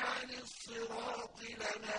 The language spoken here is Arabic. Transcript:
عَنِ الصِّرَاطِ لَنَاكِبُونَ